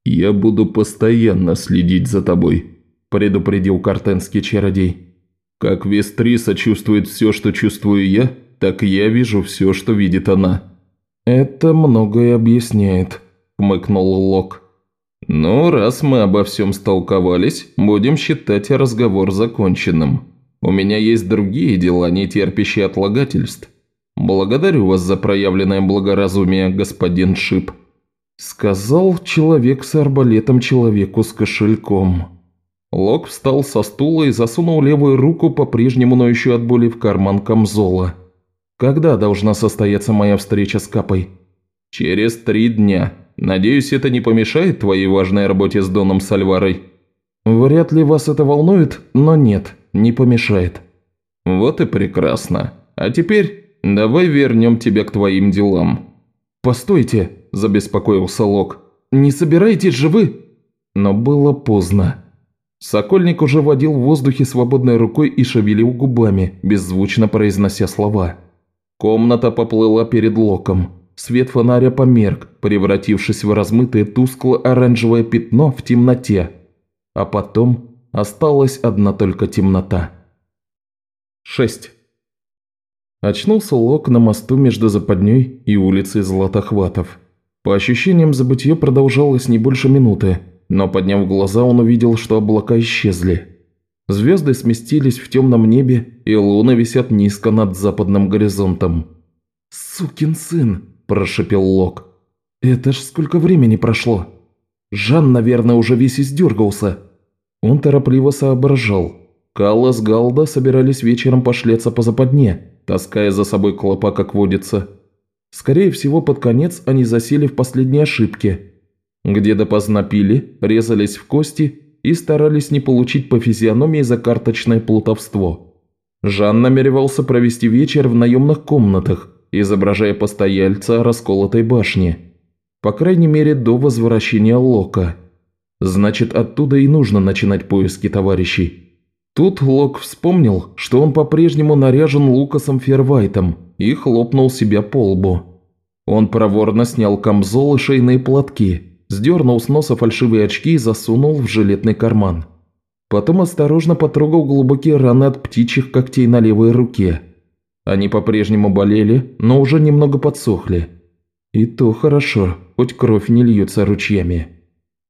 «Я буду постоянно следить за тобой», – предупредил картенский чародей. «Как Вестриса чувствует все, что чувствую я, так я вижу все, что видит она».
«Это многое объясняет», – хмыкнул Лок.
«Ну, раз мы обо всем столковались, будем считать разговор законченным. У меня есть другие дела, не терпящие отлагательств. Благодарю вас за проявленное благоразумие, господин Шип».
Сказал человек с арбалетом человеку с кошельком. Лок встал со стула и засунул левую руку, по-прежнему ноющую от боли, в карман камзола. Когда должна состояться моя встреча с Капой?»
«Через три дня. Надеюсь, это не помешает твоей важной работе с Доном Сальварой?»
«Вряд ли вас это волнует, но нет, не помешает».
«Вот и прекрасно. А теперь давай вернем тебя к твоим делам».
«Постойте», – забеспокоился Лок. «Не собираетесь же вы?» Но было поздно. Сокольник уже водил в воздухе свободной рукой и шевелил губами, беззвучно произнося слова. Комната поплыла перед Локом. Свет фонаря померк, превратившись в размытое тускло-оранжевое пятно в темноте. А потом осталась одна только темнота. 6. Очнулся Лок на мосту между Западней и улицей Златохватов. По ощущениям, забытье продолжалось не больше минуты, но подняв глаза, он увидел, что облака исчезли. Звезды сместились в темном небе, и луны висят низко над западным горизонтом. «Сукин сын!» – прошепел Лок. «Это ж сколько времени прошло! Жан, наверное, уже весь издергался!» Он торопливо соображал. Калла с Галда собирались вечером пошляться по западне, таская за собой клопа, как водится. Скорее всего, под конец они засели в последней ошибке, где допоздна пили, резались в кости и старались не получить по физиономии за карточное плутовство. Жан намеревался провести вечер в наемных комнатах, изображая постояльца расколотой башни. По крайней мере, до возвращения Лока. Значит, оттуда и нужно начинать поиски товарищей. Тут Лок вспомнил, что он по-прежнему наряжен Лукасом Фервайтом и хлопнул себя по лбу. Он проворно снял камзол и шейные платки, сдернул с носа фальшивые очки и засунул в жилетный карман. Потом осторожно потрогал глубокие раны от птичьих когтей на левой руке. Они по-прежнему болели, но уже немного подсохли. И то хорошо, хоть кровь не льется ручьями.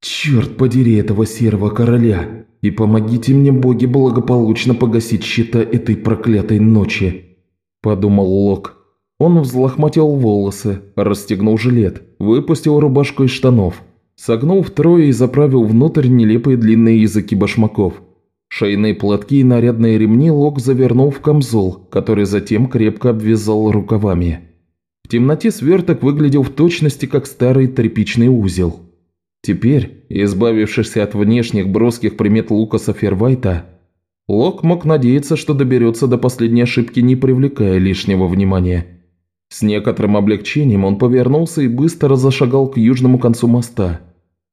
«Черт подери этого серого короля!» и помогите мне, боги, благополучно погасить счета этой проклятой ночи», – подумал Лок. Он взлохматил волосы, расстегнул жилет, выпустил рубашку из штанов, согнул втрое и заправил внутрь нелепые длинные языки башмаков. Шейные платки и нарядные ремни Лок завернул в камзол, который затем крепко обвязал рукавами. В темноте сверток выглядел в точности как старый тряпичный узел. Теперь, избавившись от внешних броских примет Лукаса Фервайта, Лок мог надеяться, что доберется до последней ошибки, не привлекая лишнего внимания. С некоторым облегчением он повернулся и быстро зашагал к южному концу моста,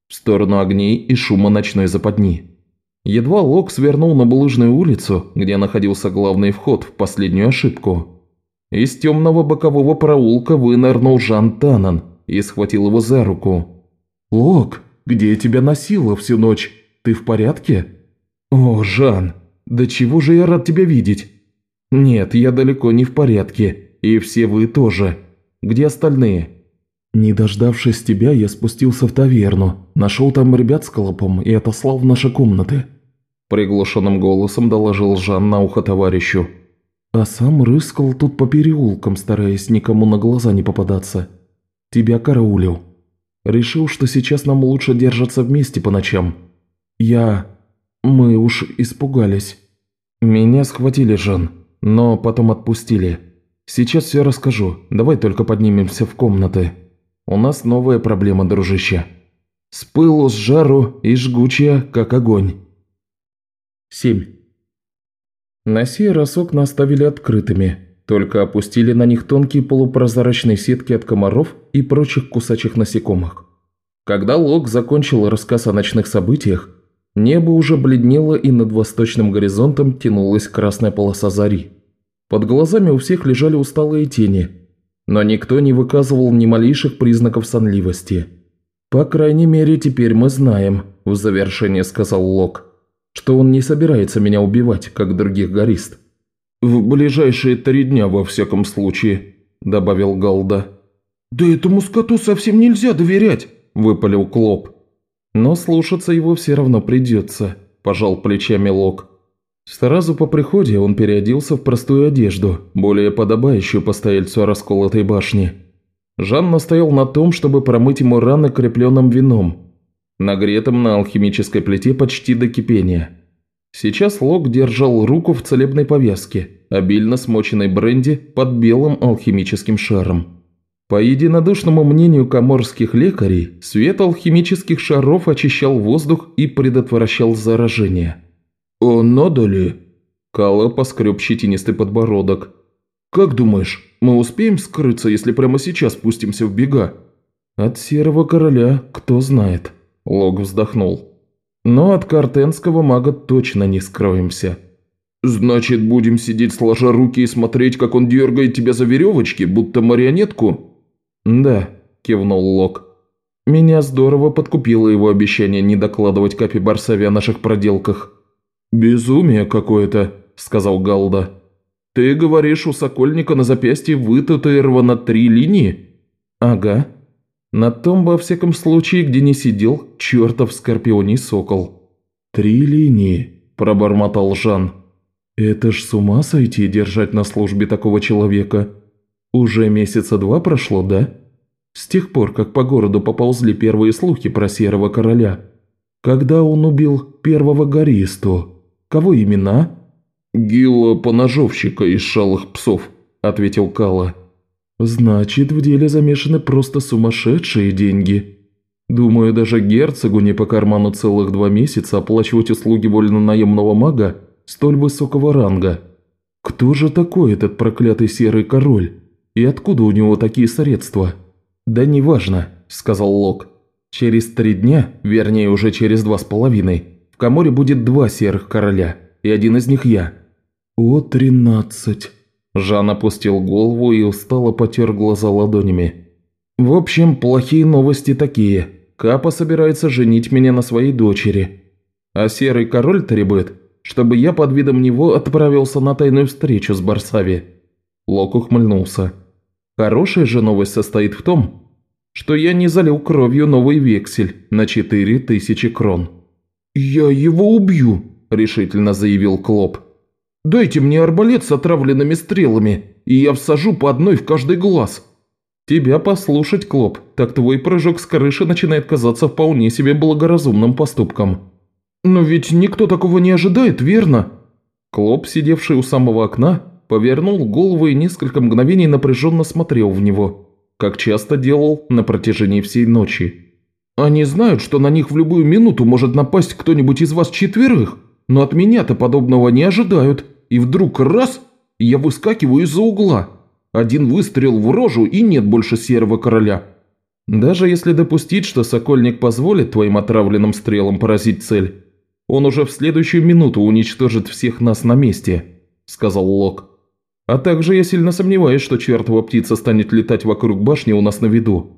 в сторону огней и шума ночной западни. Едва Лок свернул на булыжную улицу, где находился главный вход в последнюю ошибку. Из темного бокового проулка вынырнул Жан Танан и схватил его за руку. «Лок, где тебя носила всю ночь? Ты в порядке?» «О, Жан, да чего же я рад тебя видеть?» «Нет, я далеко не в порядке, и все вы тоже. Где остальные?» «Не дождавшись тебя, я спустился в таверну, нашел там ребят с колопом и отослал в наши комнаты». Приглушенным голосом доложил Жан на ухо товарищу. «А сам рыскал тут по переулкам, стараясь никому на глаза не попадаться. Тебя караулил. Решил, что сейчас нам лучше держаться вместе по ночам. Я... Мы уж испугались. Меня схватили, Жан, но потом отпустили. Сейчас все расскажу, давай только поднимемся в комнаты. У нас новая проблема, дружище. С пылу, с жару и жгучая, как огонь. 7. На сей раз окна оставили открытыми, только опустили на них тонкие полупрозрачные сетки от комаров и прочих кусачих насекомых. Когда Лок закончил рассказ о ночных событиях, небо уже бледнело и над восточным горизонтом тянулась красная полоса зари. Под глазами у всех лежали усталые тени, но никто не выказывал ни малейших признаков сонливости. «По крайней мере, теперь мы знаем», – в завершение сказал Лок, – «что он не собирается меня убивать, как других горист». «В ближайшие три дня, во всяком случае», – добавил Галда. «Да этому скоту совсем нельзя доверять», – выпалил Клоп. «Но слушаться его все равно придется», – пожал плечами Лок. Сразу по приходе он переоделся в простую одежду, более подобающую постояльцу расколотой башни. Жан настоял на том, чтобы промыть ему раны крепленным вином, нагретым на алхимической плите почти до кипения. Сейчас Лок держал руку в целебной повязке, обильно смоченной бренди под белым алхимическим шаром. По единодушному мнению коморских лекарей, свет алхимических шаров очищал воздух и предотвращал заражение. «О, надо ли?» Кала поскреб щетинистый подбородок. «Как думаешь, мы успеем скрыться, если прямо сейчас спустимся в бега?» «От Серого Короля кто знает», – Лог вздохнул. «Но от картенского мага точно не скроемся». «Значит, будем сидеть сложа руки и смотреть, как он дергает тебя за веревочки, будто марионетку?» «Да», – кивнул Лок. «Меня здорово подкупило его обещание не докладывать Капи Барсаве о наших проделках». «Безумие какое-то», – сказал Галда. «Ты говоришь, у Сокольника на запястье вытатуировано три линии?» «Ага. На том, во всяком случае, где не сидел чертов скорпионий сокол». «Три линии», – пробормотал Жан. «Это ж с ума сойти держать на службе такого человека. Уже месяца два прошло, да? С тех пор, как по городу поползли первые слухи про Серого Короля. Когда он убил первого гористу? Кого имена?»
«Гилла поножовщика из шалых псов», – ответил Кала.
«Значит, в деле замешаны просто сумасшедшие деньги. Думаю, даже герцогу не по карману целых два месяца оплачивать услуги вольно-наемного мага столь высокого ранга. Кто же такой этот проклятый серый король? И откуда у него такие средства? Да неважно, сказал Лок. Через три дня, вернее уже через два с половиной, Каморе будет два серых короля, и один из них я. О, тринадцать. Жан опустил голову и устало потер глаза ладонями. В общем, плохие новости такие. Капа собирается женить меня на своей дочери. А серый король требует, чтобы я под видом него отправился на тайную встречу с Барсави». Лок ухмыльнулся. «Хорошая же новость состоит в том, что я не залил кровью новый вексель на четыре тысячи крон». «Я его убью», – решительно заявил Клоп. «Дайте мне арбалет с отравленными стрелами, и я всажу по одной в каждый глаз». «Тебя послушать, Клоп, так твой прыжок с крыши начинает казаться вполне себе благоразумным поступком». «Но ведь никто такого не ожидает, верно?» Клоп, сидевший у самого окна, повернул голову и несколько мгновений напряженно смотрел в него, как часто делал на протяжении всей ночи. «Они знают, что на них в любую минуту может напасть кто-нибудь из вас четверых, но от меня-то подобного не ожидают, и вдруг раз – я выскакиваю из-за угла. Один выстрел в рожу и нет больше серого короля». «Даже если допустить, что Сокольник позволит твоим отравленным стрелам поразить цель, он уже в следующую минуту уничтожит всех нас на месте», – сказал Лок. «А также я сильно сомневаюсь, что чертова птица станет летать вокруг башни у нас на виду».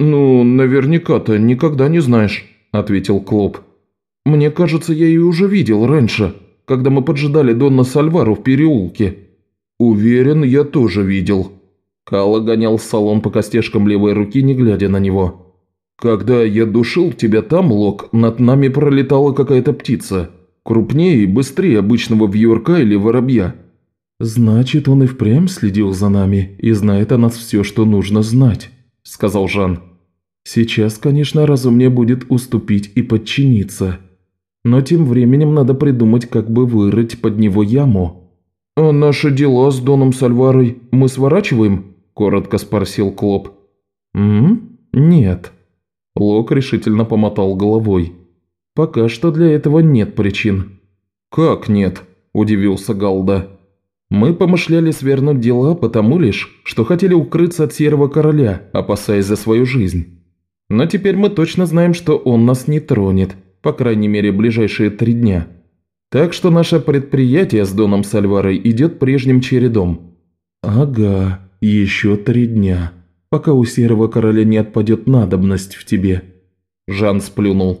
«Ну, наверняка-то никогда не знаешь», – ответил Клоп. «Мне кажется, я ее уже видел раньше, когда мы поджидали Донна Сальвару в переулке». «Уверен, я тоже видел». Кала гонял салон по костяшкам левой руки, не глядя на него. «Когда я душил тебя там, Лок, над нами пролетала какая-то птица. Крупнее и быстрее обычного вьюрка или воробья». «Значит, он и впрямь следил за нами и знает о нас все, что нужно знать», – сказал Жан. «Сейчас, конечно, разумнее будет уступить и подчиниться. Но тем временем надо придумать, как бы вырыть под него яму». «А наши дела с Доном Сальварой мы сворачиваем?» – коротко спросил Клоп. «М? Нет», Лок решительно помотал головой. «Пока что для этого нет причин». «Как нет?» – удивился Галда. «Мы помышляли свернуть дела потому лишь, что хотели укрыться от Серого Короля, опасаясь за свою жизнь. Но теперь мы точно знаем, что он нас не тронет, по крайней мере, ближайшие три дня. Так что наше предприятие с Доном Сальварой идет прежним чередом». «Ага, еще три дня», пока у Серого Короля не отпадет надобность в тебе». Жан сплюнул.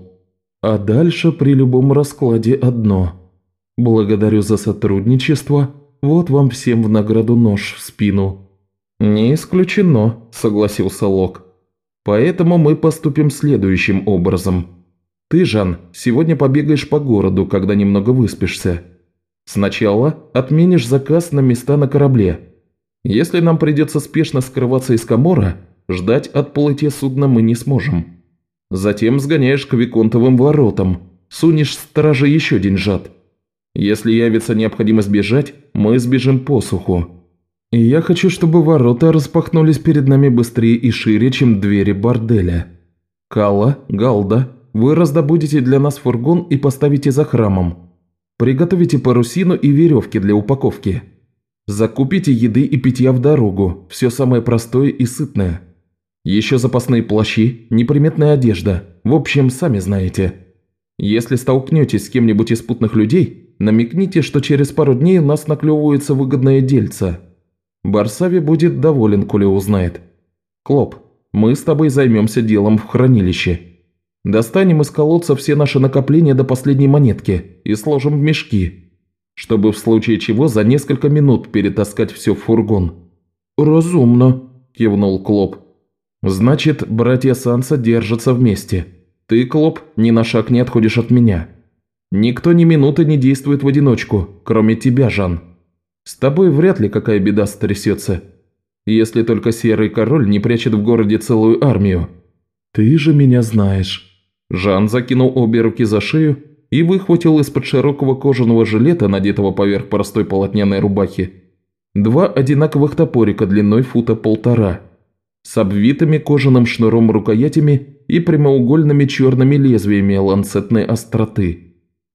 «А дальше при любом раскладе одно. Благодарю за сотрудничество, вот вам всем в награду нож в спину». «Не исключено», – согласился Лок. «Поэтому мы поступим следующим образом. Ты, Жан, сегодня побегаешь по городу, когда немного выспишься. Сначала отменишь заказ на места на корабле, если нам придется спешно скрываться из Камора, ждать отплытия судна мы не сможем. Затем сгоняешь к Виконтовым воротам, сунешь страже еще деньжат. Если явится необходимость бежать, мы сбежим по суху. И я хочу, чтобы ворота распахнулись перед нами быстрее и шире, чем двери борделя. Кала, Галда, вы раздобудете для нас фургон и поставите за храмом. Приготовите парусину и веревки для упаковки. Закупите еды и питья в дорогу, все самое простое и сытное. Еще запасные плащи, неприметная одежда, в общем, сами знаете. Если столкнетесь с кем-нибудь из путных людей, намекните, что через пару дней у нас наклевывается выгодное дельце. Барсави будет доволен, коли узнает. Клоп, мы с тобой займемся делом в хранилище. Достанем из колодца все наши накопления до последней монетки и сложим в мешки, чтобы в случае чего за несколько минут перетаскать все в фургон». «Разумно», – кивнул Клоп. «Значит, братья Санса держатся вместе. Ты, Клоп, ни на шаг не отходишь от меня. Никто ни минуты не действует в одиночку, кроме тебя, Жан. С тобой вряд ли какая беда стрясется, если только Серый Король не прячет в городе целую армию. Ты же меня знаешь». Жан закинул обе руки за шею и выхватил из-под широкого кожаного жилета, надетого поверх простой полотняной рубахи, два одинаковых топорика длиной фута полтора, с обвитыми кожаным шнуром рукоятями и прямоугольными черными лезвиями ланцетной остроты,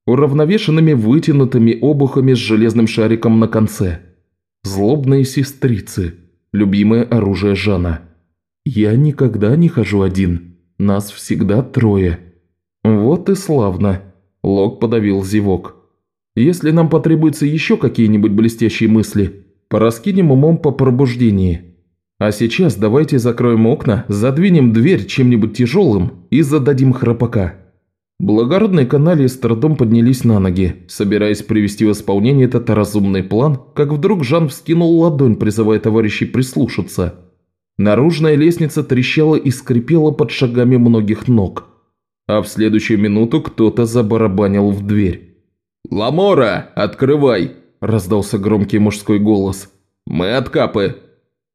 уравновешенными вытянутыми обухами с железным шариком на конце. Злобные сестрицы, любимое оружие Жана. «Я никогда не хожу один», нас всегда трое». «Вот и славно», – Лок подавил зевок. «Если нам потребуются еще какие-нибудь блестящие мысли, пораскинем умом по пробуждении. А сейчас давайте закроем окна, задвинем дверь чем-нибудь тяжелым и зададим храпака». Благородные канали с трудом поднялись на ноги, собираясь привести в исполнение этот разумный план, как вдруг Жан вскинул ладонь, призывая товарищей прислушаться – Наружная лестница трещала и скрипела под шагами многих ног. А в следующую минуту кто-то забарабанил в дверь. «Ламора, открывай!» – раздался громкий мужской голос. «Мы от Капы!»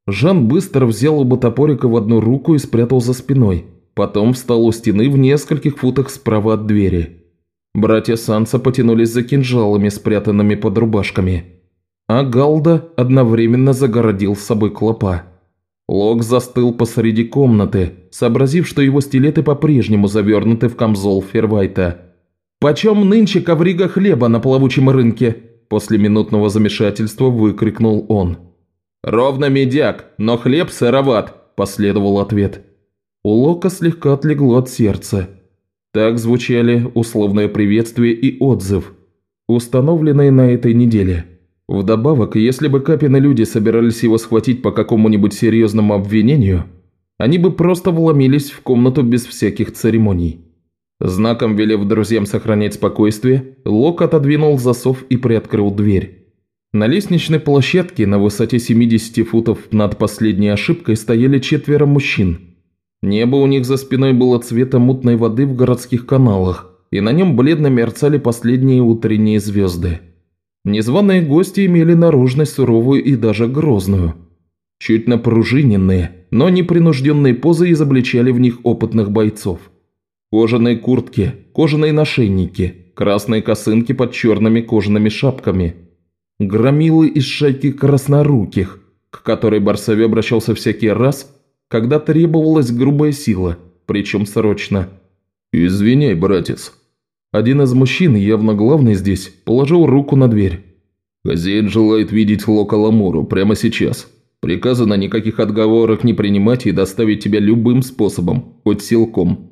Жан быстро взял оба топорика в одну руку и спрятал за спиной. Потом встал у стены в нескольких футах справа от двери. Братья Санса потянулись за кинжалами, спрятанными под рубашками. А Галда одновременно загородил с собой клопа. Лок застыл посреди комнаты, сообразив, что его стилеты по-прежнему завернуты в камзол Фервайта. «Почем нынче коврига хлеба на плавучем рынке?» После минутного замешательства выкрикнул он. «Ровно медяк, но хлеб сыроват», – последовал ответ. У Лока слегка отлегло от сердца. Так звучали условное приветствие и отзыв, установленные на этой неделе. Вдобавок, если бы Капины люди собирались его схватить по какому-нибудь серьезному обвинению, они бы просто вломились в комнату без всяких церемоний. Знаком велев друзьям сохранять спокойствие, Лок отодвинул засов и приоткрыл дверь. На лестничной площадке на высоте 70 футов над последней ошибкой стояли четверо мужчин. Небо у них за спиной было цвета мутной воды в городских каналах, и на нем бледно мерцали последние утренние звезды. Незваные гости имели наружность суровую и даже грозную. Чуть напружиненные, но непринужденные позы изобличали в них опытных бойцов. Кожаные куртки, кожаные нашейники, красные косынки под черными кожаными шапками. Громилы из шайки красноруких, к которой Барсави обращался всякий раз, когда требовалась грубая сила, причем срочно. «Извиняй, братец», один из мужчин, явно главный здесь, положил руку на дверь. «Хозяин желает видеть Лока Ламуру прямо сейчас. Приказано никаких отговорок не принимать и доставить тебя любым способом, хоть силком».